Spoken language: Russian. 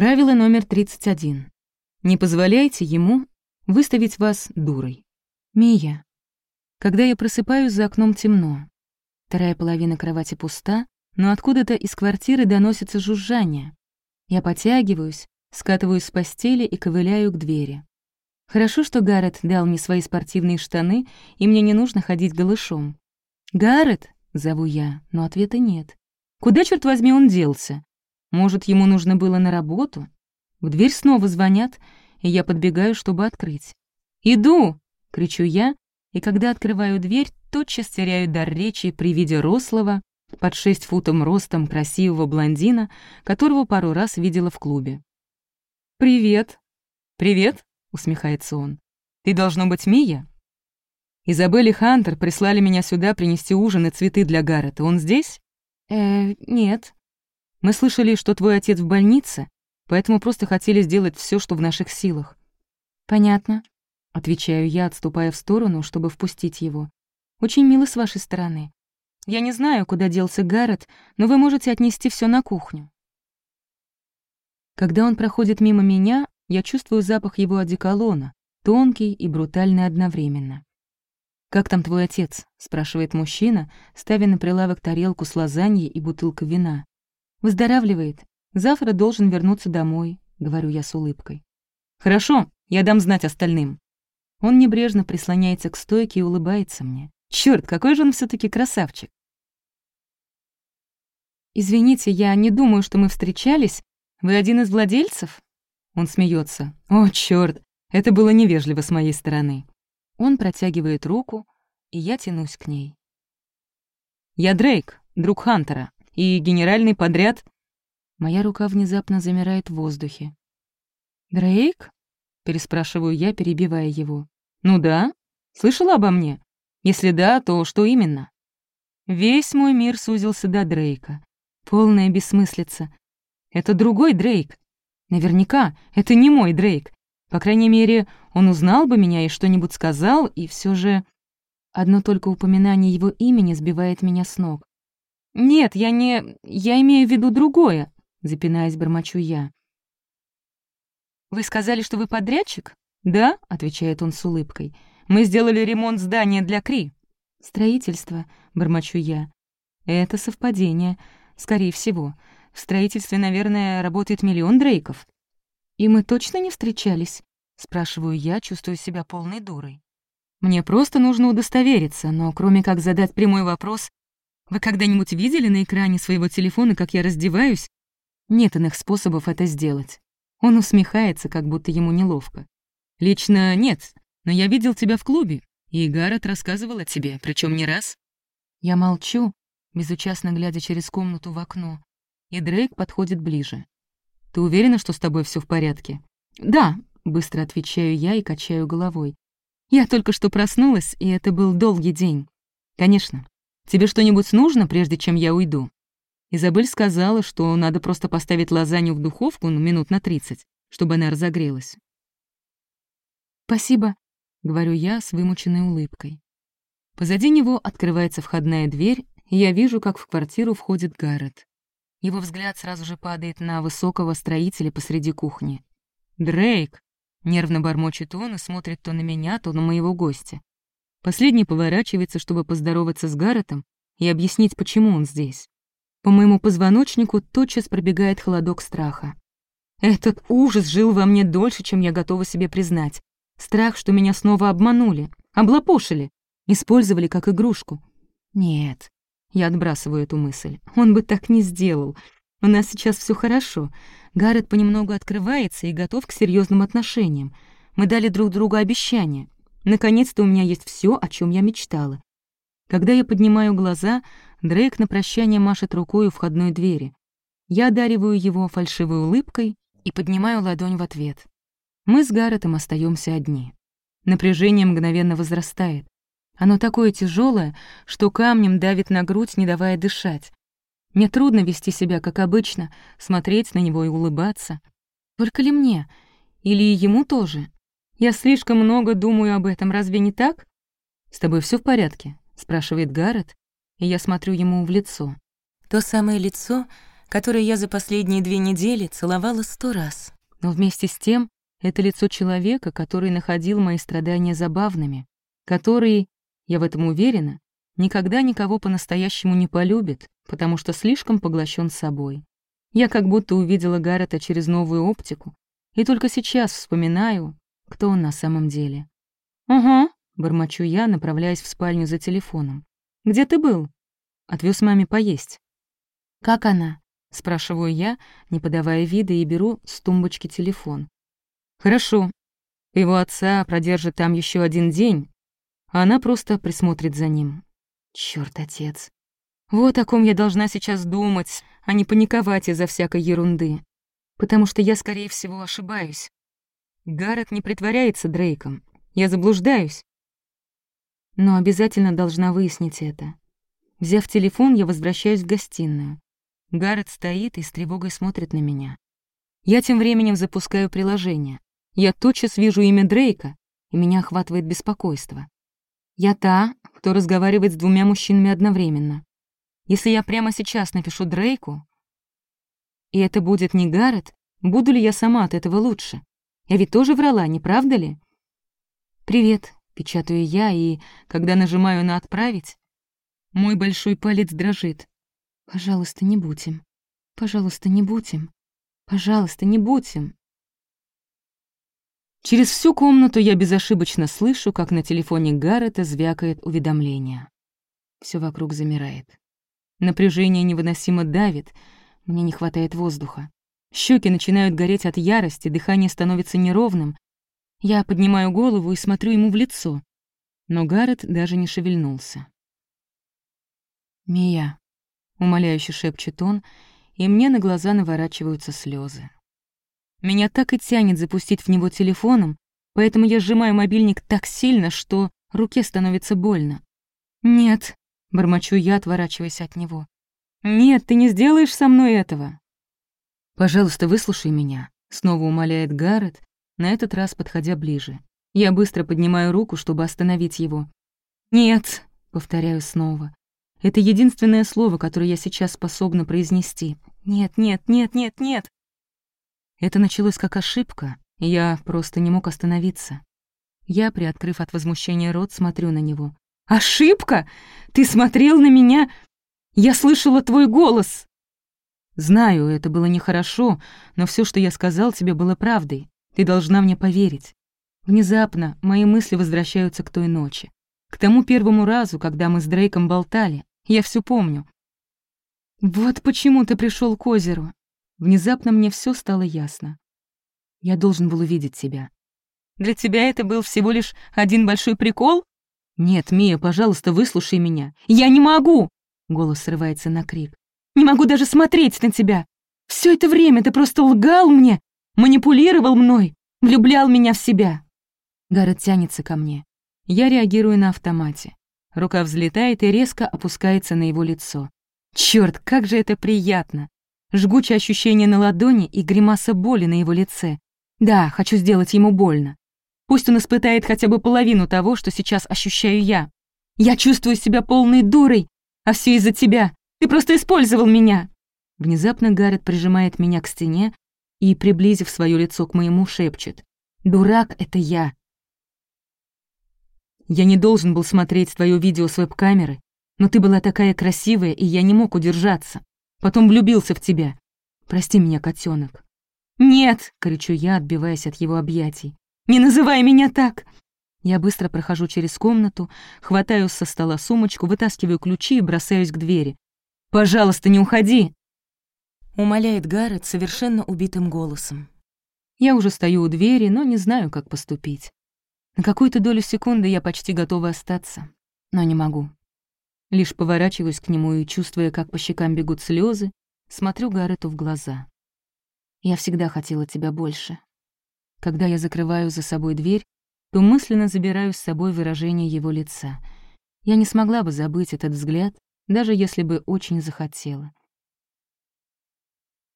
Правило номер 31. Не позволяйте ему выставить вас дурой. Мия. Когда я просыпаюсь, за окном темно. Вторая половина кровати пуста, но откуда-то из квартиры доносится жужжание. Я потягиваюсь, скатываюсь с постели и ковыляю к двери. Хорошо, что Гаррет дал мне свои спортивные штаны, и мне не нужно ходить голышом. «Гаррет!» — зову я, но ответа нет. Куда, черт возьми, он делся? Может, ему нужно было на работу? В дверь снова звонят, и я подбегаю, чтобы открыть. «Иду!» — кричу я, и когда открываю дверь, тотчас теряю дар речи при виде рослого, под шесть футом ростом красивого блондина, которого пару раз видела в клубе. «Привет!» «Привет!» — усмехается он. «Ты должно быть Мия?» «Изабель и Хантер прислали меня сюда принести ужин и цветы для Гаррета. Он здесь?» «Э, нет». «Мы слышали, что твой отец в больнице, поэтому просто хотели сделать все, что в наших силах». «Понятно», — отвечаю я, отступая в сторону, чтобы впустить его. «Очень мило с вашей стороны. Я не знаю, куда делся Гаррет, но вы можете отнести все на кухню». Когда он проходит мимо меня, я чувствую запах его одеколона, тонкий и брутальный одновременно. «Как там твой отец?» — спрашивает мужчина, ставя на прилавок тарелку с лазаньей и бутылкой вина. «Выздоравливает. Завтра должен вернуться домой», — говорю я с улыбкой. «Хорошо, я дам знать остальным». Он небрежно прислоняется к стойке и улыбается мне. Черт, какой же он все таки красавчик. «Извините, я не думаю, что мы встречались. Вы один из владельцев?» Он смеется. «О, черт, это было невежливо с моей стороны». Он протягивает руку, и я тянусь к ней. «Я Дрейк, друг Хантера, и генеральный подряд...» Моя рука внезапно замирает в воздухе. «Дрейк?» — переспрашиваю я, перебивая его. «Ну да. Слышала обо мне? Если да, то что именно?» Весь мой мир сузился до Дрейка. Полная бессмыслица. Это другой Дрейк. Наверняка, это не мой Дрейк. По крайней мере, он узнал бы меня и что-нибудь сказал, и все же... Одно только упоминание его имени сбивает меня с ног. «Нет, я не... Я имею в виду другое», — запинаясь, бормочу я. «Вы сказали, что вы подрядчик?» «Да», — отвечает он с улыбкой. «Мы сделали ремонт здания для Кри». «Строительство», — бормочу я. «Это совпадение. Скорее всего. В строительстве, наверное, работает миллион Дрейков». «И мы точно не встречались?» — спрашиваю я, чувствую себя полной дурой. «Мне просто нужно удостовериться, но кроме как задать прямой вопрос, вы когда-нибудь видели на экране своего телефона, как я раздеваюсь? Нет иных способов это сделать. Он усмехается, как будто ему неловко. «Лично нет, но я видел тебя в клубе, и Гаррет рассказывал о тебе, причем не раз». Я молчу, безучастно глядя через комнату в окно, и Дрейк подходит ближе. «Ты уверена, что с тобой все в порядке?» «Да», — быстро отвечаю я и качаю головой. «Я только что проснулась, и это был долгий день». «Конечно. Тебе что-нибудь нужно, прежде чем я уйду?» Изабель сказала, что надо просто поставить лазанью в духовку ну, минут на 30, чтобы она разогрелась. «Спасибо», — говорю я с вымученной улыбкой. Позади него открывается входная дверь, и я вижу, как в квартиру входит Гаррет. Его взгляд сразу же падает на высокого строителя посреди кухни. «Дрейк!» — нервно бормочет он и смотрит то на меня, то на моего гостя. Последний поворачивается, чтобы поздороваться с Гарретом и объяснить, почему он здесь. По моему позвоночнику тотчас пробегает холодок страха. Этот ужас жил во мне дольше, чем я готова себе признать. Страх, что меня снова обманули, облапошили, использовали как игрушку. Нет, я отбрасываю эту мысль. Он бы так не сделал. У нас сейчас все хорошо. Гаррет понемногу открывается и готов к серьезным отношениям. Мы дали друг другу обещание. Наконец-то у меня есть все, о чем я мечтала. Когда я поднимаю глаза, Дрейк на прощание машет рукой у входной двери. Я одариваю его фальшивой улыбкой и поднимаю ладонь в ответ. Мы с Гарретом остаемся одни. Напряжение мгновенно возрастает. Оно такое тяжелое, что камнем давит на грудь, не давая дышать. Мне трудно вести себя, как обычно, смотреть на него и улыбаться. Только ли мне? Или ему тоже? Я слишком много думаю об этом, разве не так? «С тобой все в порядке?» — спрашивает Гаррет, и я смотрю ему в лицо. То самое лицо, которое я за последние две недели целовала сто раз. Но вместе с тем это лицо человека, который находил мои страдания забавными, который, я в этом уверена, никогда никого по-настоящему не полюбит, потому что слишком поглощен собой. Я как будто увидела Гаррета через новую оптику, и только сейчас вспоминаю, кто он на самом деле. «Угу», — бормочу я, направляясь в спальню за телефоном. «Где ты был?» Отвез маме поесть. «Как она?» — спрашиваю я, не подавая вида, и беру с тумбочки телефон. Хорошо. Его отца продержит там еще один день, а она просто присмотрит за ним. Черт, отец. Вот о ком я должна сейчас думать, а не паниковать из-за всякой ерунды. Потому что я, скорее всего, ошибаюсь. Гаррет не притворяется Дрейком. Я заблуждаюсь. Но обязательно должна выяснить это. Взяв телефон, я возвращаюсь в гостиную. Гаррет стоит и с тревогой смотрит на меня. Я тем временем запускаю приложение. Я тотчас вижу имя Дрейка, и меня охватывает беспокойство. Я та, кто разговаривает с двумя мужчинами одновременно. Если я прямо сейчас напишу Дрейку, и это будет не Гаррет, буду ли я сама от этого лучше? Я ведь тоже врала, не правда ли? «Привет», — печатаю я, и, когда нажимаю на «Отправить», мой большой палец дрожит. «Пожалуйста, не будь им. Пожалуйста, не будь им. Пожалуйста, не будь им». Через всю комнату я безошибочно слышу, как на телефоне Гаррета звякает уведомление. Все вокруг замирает. Напряжение невыносимо давит, мне не хватает воздуха. Щеки начинают гореть от ярости, дыхание становится неровным. Я поднимаю голову и смотрю ему в лицо. Но Гаррет даже не шевельнулся. «Мия», — умоляюще шепчет он, и мне на глаза наворачиваются слезы. Меня так и тянет запустить в него телефоном, поэтому я сжимаю мобильник так сильно, что руке становится больно. «Нет», — бормочу я, отворачиваясь от него. «Нет, ты не сделаешь со мной этого». «Пожалуйста, выслушай меня», — снова умоляет Гаррет, на этот раз подходя ближе. Я быстро поднимаю руку, чтобы остановить его. «Нет», — повторяю снова. Это единственное слово, которое я сейчас способна произнести. «Нет, нет, нет, нет, нет». Это началось как ошибка, и я просто не мог остановиться. Я, приоткрыв от возмущения рот, смотрю на него. «Ошибка? Ты смотрел на меня? Я слышала твой голос!» «Знаю, это было нехорошо, но все, что я сказал тебе, было правдой. Ты должна мне поверить». Внезапно мои мысли возвращаются к той ночи. К тому первому разу, когда мы с Дрейком болтали. Я все помню. «Вот почему ты пришел к озеру. Внезапно мне все стало ясно. Я должен был увидеть тебя. Для тебя это был всего лишь один большой прикол? Нет, Мия, пожалуйста, выслушай меня. Я не могу! Голос срывается на крик. Могу даже смотреть на тебя. Все это время ты просто лгал мне, манипулировал мной, влюблял меня в себя. Гаррет тянется ко мне. Я реагирую на автомате. Рука взлетает и резко опускается на его лицо. Черт, как же это приятно! Жгучее ощущение на ладони и гримаса боли на его лице. Да, хочу сделать ему больно. Пусть он испытает хотя бы половину того, что сейчас ощущаю я. Я чувствую себя полной дурой, а все из-за тебя. Ты просто использовал меня. Внезапно Гаррет прижимает меня к стене и, приблизив свое лицо к моему, шепчет. «Дурак — это я». Я не должен был смотреть твое видео с веб-камеры, но ты была такая красивая, и я не мог удержаться. Потом влюбился в тебя. Прости меня, котенок. «Нет!» — кричу я, отбиваясь от его объятий. «Не называй меня так!» Я быстро прохожу через комнату, хватаю со стола сумочку, вытаскиваю ключи и бросаюсь к двери. «Пожалуйста, не уходи!» Умоляет Гаррет совершенно убитым голосом. Я уже стою у двери, но не знаю, как поступить. На какую-то долю секунды я почти готова остаться, но не могу. Лишь поворачиваюсь к нему и, чувствуя, как по щекам бегут слезы, смотрю Гаррету в глаза. «Я всегда хотела тебя больше. Когда я закрываю за собой дверь, то мысленно забираю с собой выражение его лица. Я не смогла бы забыть этот взгляд, даже если бы очень захотела.